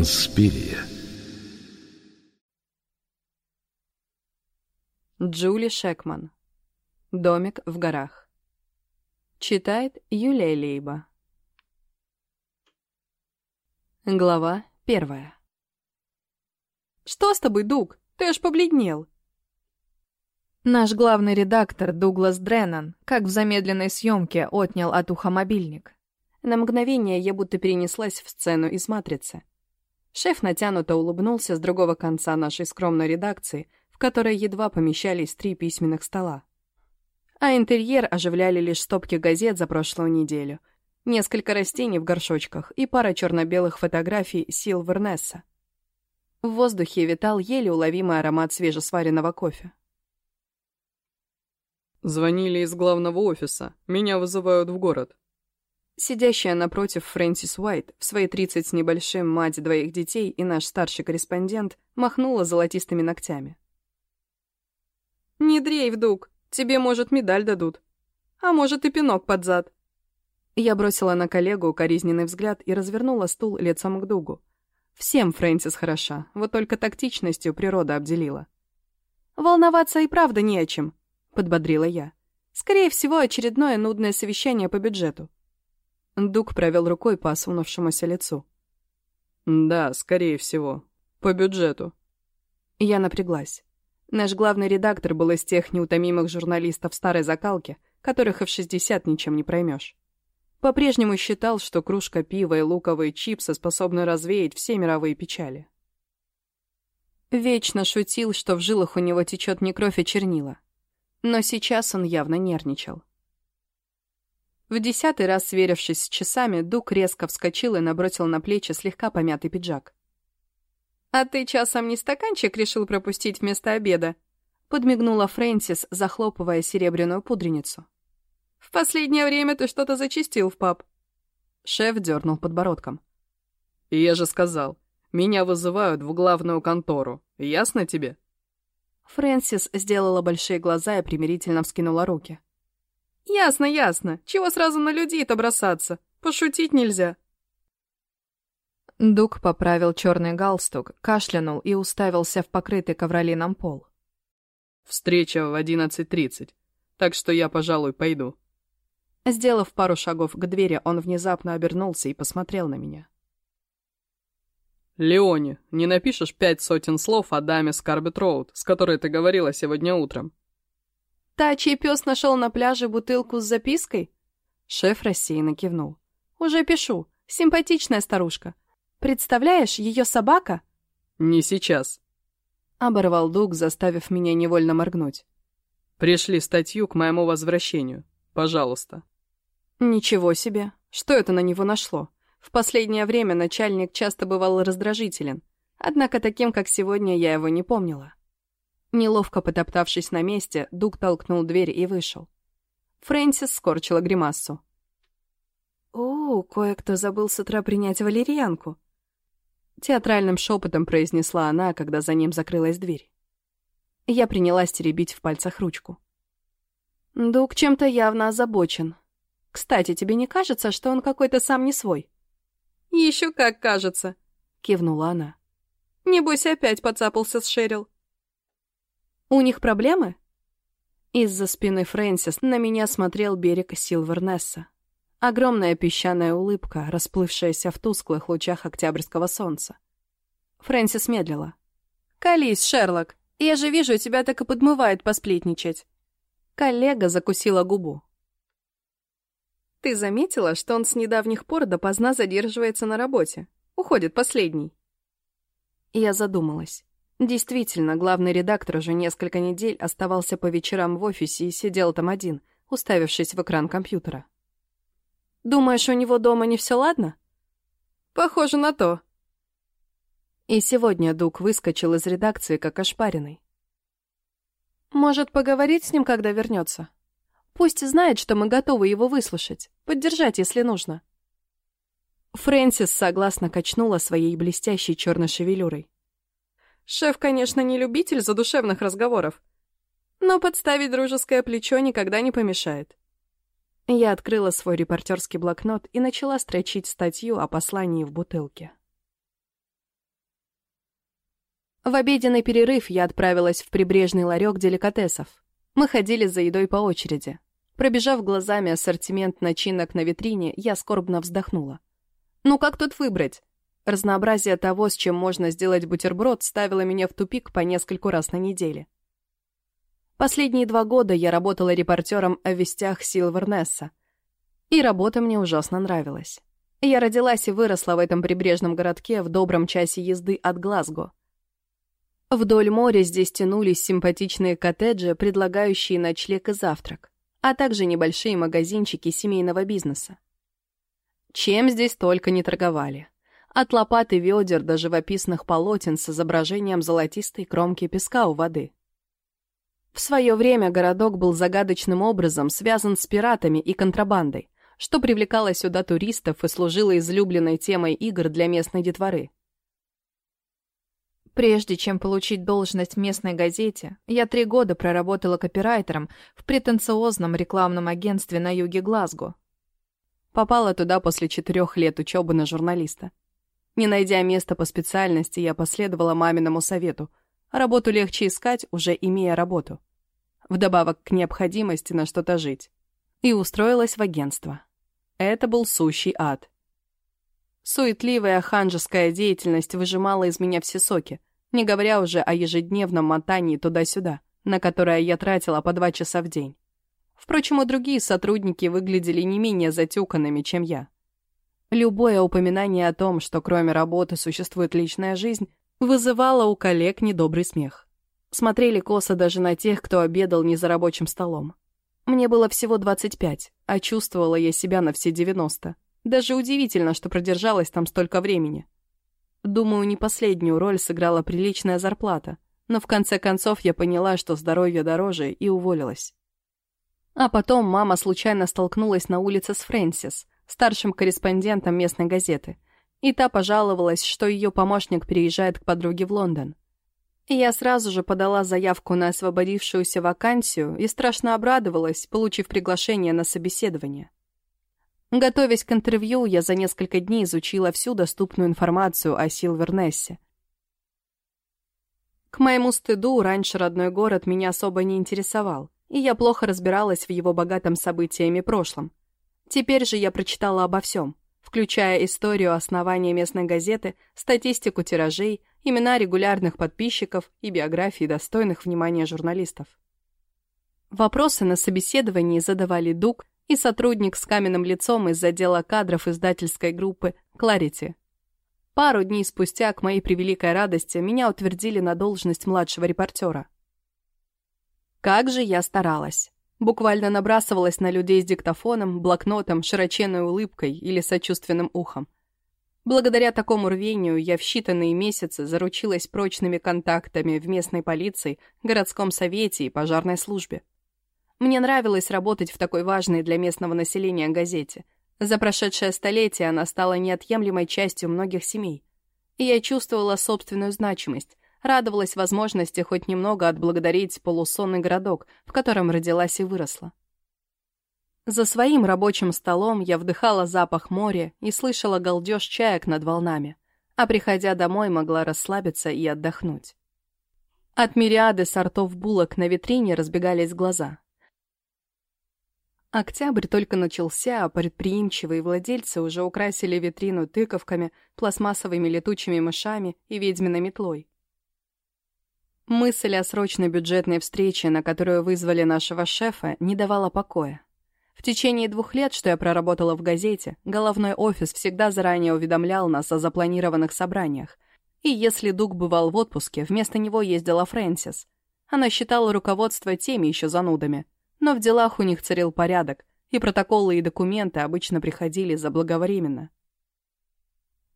Инспирия. Джули Шекман. Домик в горах. Читает Юлия Лейба. Глава первая. «Что с тобой, Дуг? Ты аж побледнел!» Наш главный редактор Дуглас Дреннан, как в замедленной съемке, отнял от уха мобильник. На мгновение я будто перенеслась в сцену из «Матрицы». Шеф натянуто улыбнулся с другого конца нашей скромной редакции, в которой едва помещались три письменных стола. А интерьер оживляли лишь стопки газет за прошлую неделю, несколько растений в горшочках и пара черно-белых фотографий Силвернесса. В воздухе витал еле уловимый аромат свежесваренного кофе. Звонили из главного офиса. Меня вызывают в город. Сидящая напротив Фрэнсис Уайт, в свои тридцать с небольшим мать двоих детей и наш старший корреспондент, махнула золотистыми ногтями. «Не дрейф, Дуг, тебе, может, медаль дадут. А может, и пинок под зад». Я бросила на коллегу укоризненный взгляд и развернула стул лицом к Дугу. Всем Фрэнсис хороша, вот только тактичностью природа обделила. «Волноваться и правда не о чем», — подбодрила я. «Скорее всего, очередное нудное совещание по бюджету». Дуг провел рукой по осунувшемуся лицу. «Да, скорее всего. По бюджету». Я напряглась. Наш главный редактор был из тех неутомимых журналистов старой закалки, которых и в 60 ничем не проймешь. По-прежнему считал, что кружка пива и луковые чипсы способны развеять все мировые печали. Вечно шутил, что в жилах у него течет не кровь, а чернила. Но сейчас он явно нервничал. В десятый раз сверившись с часами, Дук резко вскочил и набросил на плечи слегка помятый пиджак. «А ты часом не стаканчик решил пропустить вместо обеда?» Подмигнула Фрэнсис, захлопывая серебряную пудреницу. «В последнее время ты что-то зачистил в паб». Шеф дернул подбородком. «Я же сказал, меня вызывают в главную контору. Ясно тебе?» Фрэнсис сделала большие глаза и примирительно вскинула руки. «Ясно, ясно. Чего сразу на людей-то бросаться? Пошутить нельзя». Дуг поправил черный галстук, кашлянул и уставился в покрытый ковролином пол. «Встреча в одиннадцать тридцать, так что я, пожалуй, пойду». Сделав пару шагов к двери, он внезапно обернулся и посмотрел на меня. «Леони, не напишешь пять сотен слов о даме Скарбет Роуд, с которой ты говорила сегодня утром?» «Та, чей пес нашел на пляже бутылку с запиской?» Шеф рассеянно кивнул. «Уже пишу. Симпатичная старушка. Представляешь, ее собака...» «Не сейчас», — оборвал Дуг, заставив меня невольно моргнуть. «Пришли статью к моему возвращению. Пожалуйста». «Ничего себе. Что это на него нашло?» В последнее время начальник часто бывал раздражителен, однако таким, как сегодня, я его не помнила. Неловко потоптавшись на месте, Дуг толкнул дверь и вышел. Фрэнсис скорчила гримассу. «О, кое-кто забыл с утра принять валерьянку», — театральным шепотом произнесла она, когда за ним закрылась дверь. Я принялась теребить в пальцах ручку. «Дуг чем-то явно озабочен. Кстати, тебе не кажется, что он какой-то сам не свой?» «Еще как кажется», — кивнула она. «Небось, опять поцапался с Шерил». «У них проблемы?» Из-за спины Фрэнсис на меня смотрел берег Силвернесса. Огромная песчаная улыбка, расплывшаяся в тусклых лучах октябрьского солнца. Фрэнсис медлила. «Колись, Шерлок, я же вижу, тебя так и подмывает посплетничать». Коллега закусила губу. Ты заметила, что он с недавних пор допоздна задерживается на работе? Уходит последний. Я задумалась. Действительно, главный редактор уже несколько недель оставался по вечерам в офисе и сидел там один, уставившись в экран компьютера. «Думаешь, у него дома не все ладно?» «Похоже на то». И сегодня Дуг выскочил из редакции как ошпаренный. «Может, поговорить с ним, когда вернется?» Пусть знает, что мы готовы его выслушать, поддержать, если нужно. Фрэнсис согласно качнула своей блестящей черной шевелюрой. Шеф, конечно, не любитель задушевных разговоров, но подставить дружеское плечо никогда не помешает. Я открыла свой репортерский блокнот и начала строчить статью о послании в бутылке. В обеденный перерыв я отправилась в прибрежный ларек деликатесов. Мы ходили за едой по очереди. Пробежав глазами ассортимент начинок на витрине, я скорбно вздохнула. Ну как тут выбрать? Разнообразие того, с чем можно сделать бутерброд, ставило меня в тупик по нескольку раз на неделе. Последние два года я работала репортером о вестях Силвернесса. И работа мне ужасно нравилась. Я родилась и выросла в этом прибрежном городке в добром часе езды от Глазго. Вдоль моря здесь тянулись симпатичные коттеджи, предлагающие ночлег и завтрак, а также небольшие магазинчики семейного бизнеса. Чем здесь только не торговали. От лопаты ведер до живописных полотен с изображением золотистой кромки песка у воды. В свое время городок был загадочным образом связан с пиратами и контрабандой, что привлекало сюда туристов и служило излюбленной темой игр для местной детворы. Прежде чем получить должность в местной газете, я три года проработала копирайтером в претенциозном рекламном агентстве на юге Глазго. Попала туда после четырех лет учебы на журналиста. Не найдя места по специальности, я последовала маминому совету. Работу легче искать, уже имея работу. Вдобавок к необходимости на что-то жить. И устроилась в агентство. Это был сущий ад. Суетливая ханжеская деятельность выжимала из меня все соки, не говоря уже о ежедневном мотании туда-сюда, на которое я тратила по два часа в день. Впрочем, и другие сотрудники выглядели не менее затюканными, чем я. Любое упоминание о том, что кроме работы существует личная жизнь, вызывало у коллег недобрый смех. Смотрели косо даже на тех, кто обедал не за рабочим столом. Мне было всего 25, а чувствовала я себя на все 90. Даже удивительно, что продержалась там столько времени. Думаю, не последнюю роль сыграла приличная зарплата, но в конце концов я поняла, что здоровье дороже, и уволилась. А потом мама случайно столкнулась на улице с Фрэнсис, старшим корреспондентом местной газеты, и та пожаловалась, что ее помощник переезжает к подруге в Лондон. Я сразу же подала заявку на освободившуюся вакансию и страшно обрадовалась, получив приглашение на собеседование. Готовясь к интервью, я за несколько дней изучила всю доступную информацию о Силвернессе. К моему стыду, раньше родной город меня особо не интересовал, и я плохо разбиралась в его богатом событиями прошлом. Теперь же я прочитала обо всем, включая историю основания местной газеты, статистику тиражей, имена регулярных подписчиков и биографии достойных внимания журналистов. Вопросы на собеседовании задавали Дуг и сотрудник с каменным лицом из отдела кадров издательской группы «Кларити». Пару дней спустя, к моей превеликой радости, меня утвердили на должность младшего репортера. Как же я старалась. Буквально набрасывалась на людей с диктофоном, блокнотом, широченной улыбкой или сочувственным ухом. Благодаря такому рвению я в считанные месяцы заручилась прочными контактами в местной полиции, городском совете и пожарной службе. Мне нравилось работать в такой важной для местного населения газете. За прошедшее столетие она стала неотъемлемой частью многих семей. И я чувствовала собственную значимость, радовалась возможности хоть немного отблагодарить полусонный городок, в котором родилась и выросла. За своим рабочим столом я вдыхала запах моря и слышала галдеж чаек над волнами, а приходя домой могла расслабиться и отдохнуть. От мириады сортов булок на витрине разбегались глаза. Октябрь только начался, а предприимчивые владельцы уже украсили витрину тыковками, пластмассовыми летучими мышами и ведьминой метлой. Мысль о срочной бюджетной встрече, на которую вызвали нашего шефа, не давала покоя. В течение двух лет, что я проработала в газете, головной офис всегда заранее уведомлял нас о запланированных собраниях. И если Дуг бывал в отпуске, вместо него ездила Фрэнсис. Она считала руководство теми еще занудами. Но в делах у них царил порядок, и протоколы и документы обычно приходили заблаговременно.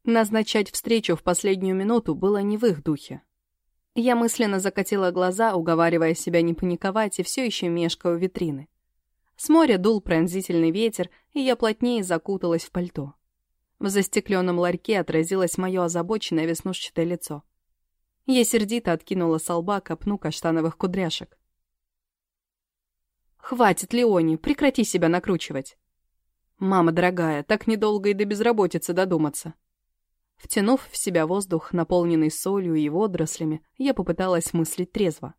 Назначать встречу в последнюю минуту было не в их духе. Я мысленно закатила глаза, уговаривая себя не паниковать, и все еще мешкая у витрины. С моря дул пронзительный ветер, и я плотнее закуталась в пальто. В застекленном ларьке отразилось мое озабоченное веснушчатое лицо. Я сердито откинула с лба копну каштановых кудряшек. «Хватит, Леони, прекрати себя накручивать!» «Мама дорогая, так недолго и до безработицы додуматься!» Втянув в себя воздух, наполненный солью и водорослями, я попыталась мыслить трезво.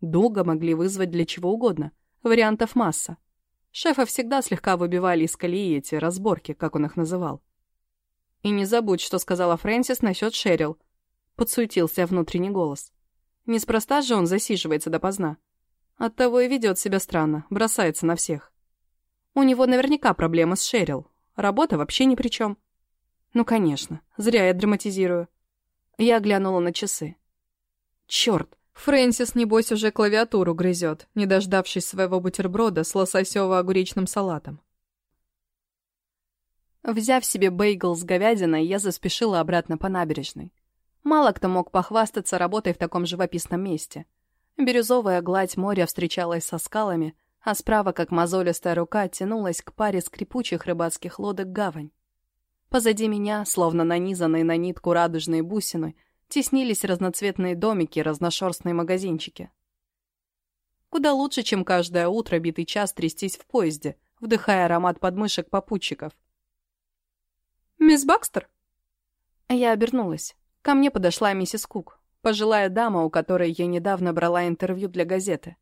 Дуга могли вызвать для чего угодно. Вариантов масса. Шефа всегда слегка выбивали из колеи эти разборки, как он их называл. «И не забудь, что сказала Фрэнсис насчет Шерил», — подсуетился внутренний голос. «Неспроста же он засиживается допоздна. Оттого и ведет себя странно, бросается на всех. У него наверняка проблемы с Шерил. Работа вообще ни при чем. Ну, конечно, зря я драматизирую. Я глянула на часы. Черт, Фрэнсис, небось, уже клавиатуру грызет, не дождавшись своего бутерброда с лососево-огуречным салатом. Взяв себе бейгл с говядиной, я заспешила обратно по набережной. Мало кто мог похвастаться работой в таком живописном месте. Бирюзовая гладь моря встречалась со скалами, а справа, как мозолистая рука, тянулась к паре скрипучих рыбацких лодок гавань. Позади меня, словно нанизанные на нитку радужные бусины, теснились разноцветные домики и разношерстные магазинчики. Куда лучше, чем каждое утро битый час трястись в поезде, вдыхая аромат подмышек попутчиков. «Мисс Бакстер?» Я обернулась. Ко мне подошла миссис Кук, пожилая дама, у которой я недавно брала интервью для газеты.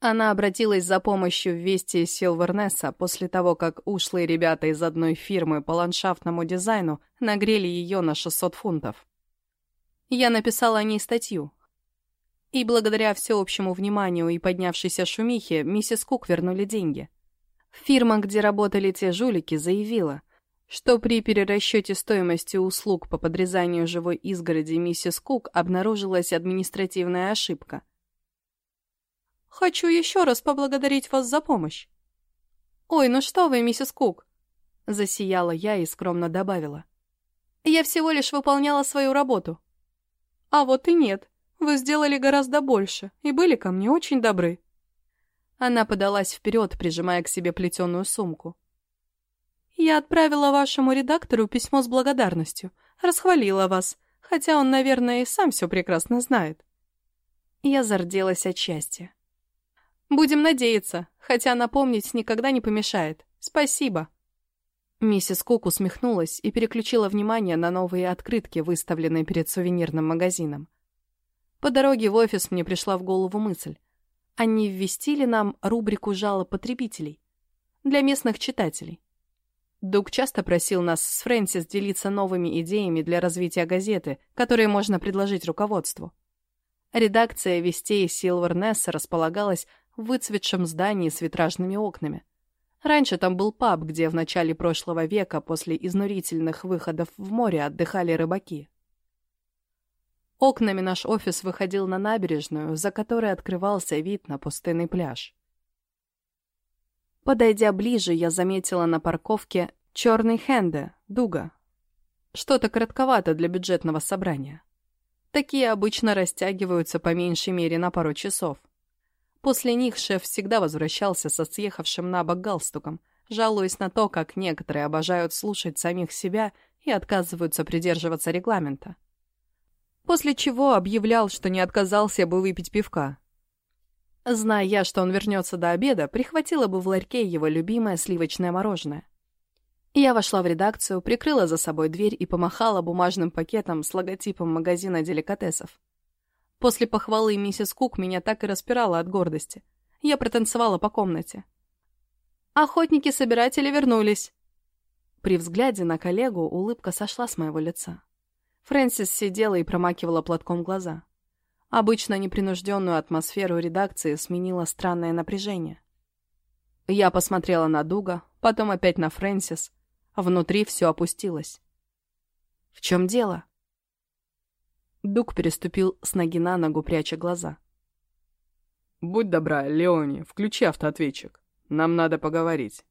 Она обратилась за помощью в вести Силвернесса после того, как ушлые ребята из одной фирмы по ландшафтному дизайну нагрели ее на 600 фунтов. Я написала о ней статью. И благодаря всеобщему вниманию и поднявшейся шумихе, миссис Кук вернули деньги. Фирма, где работали те жулики, заявила, что при перерасчете стоимости услуг по подрезанию живой изгороди миссис Кук обнаружилась административная ошибка. «Хочу еще раз поблагодарить вас за помощь». «Ой, ну что вы, миссис Кук!» Засияла я и скромно добавила. «Я всего лишь выполняла свою работу». «А вот и нет. Вы сделали гораздо больше и были ко мне очень добры». Она подалась вперед, прижимая к себе плетеную сумку. Я отправила вашему редактору письмо с благодарностью, расхвалила вас, хотя он, наверное, и сам все прекрасно знает. Я зарделась от счастья. Будем надеяться, хотя напомнить никогда не помешает. Спасибо. Миссис Кук усмехнулась и переключила внимание на новые открытки, выставленные перед сувенирным магазином. По дороге в офис мне пришла в голову мысль. Они ввести ли нам рубрику жалоб потребителей? Для местных читателей. Дуг часто просил нас с Фрэнсис делиться новыми идеями для развития газеты, которые можно предложить руководству. Редакция вестей Силвернесса располагалась выцветшем здании с витражными окнами. Раньше там был паб, где в начале прошлого века после изнурительных выходов в море отдыхали рыбаки. Окнами наш офис выходил на набережную, за которой открывался вид на пустынный пляж. Подойдя ближе, я заметила на парковке черный хенде, дуга. Что-то коротковато для бюджетного собрания. Такие обычно растягиваются по меньшей мере на пару часов. После них шеф всегда возвращался со съехавшим на бок галстуком, жалуясь на то, как некоторые обожают слушать самих себя и отказываются придерживаться регламента. После чего объявлял, что не отказался бы выпить пивка, Зная я, что он вернется до обеда, прихватила бы в ларьке его любимое сливочное мороженое. Я вошла в редакцию, прикрыла за собой дверь и помахала бумажным пакетом с логотипом магазина деликатесов. После похвалы миссис Кук меня так и распирало от гордости. Я протанцевала по комнате. «Охотники-собиратели вернулись!» При взгляде на коллегу улыбка сошла с моего лица. Фрэнсис сидела и промакивала платком глаза. Обычно непринужденную атмосферу редакции сменило странное напряжение. Я посмотрела на Дуга, потом опять на Фрэнсис. Внутри все опустилось. «В чем дело?» Дуг переступил с ноги на ногу, пряча глаза. «Будь добра, Леони, включи автоответчик. Нам надо поговорить».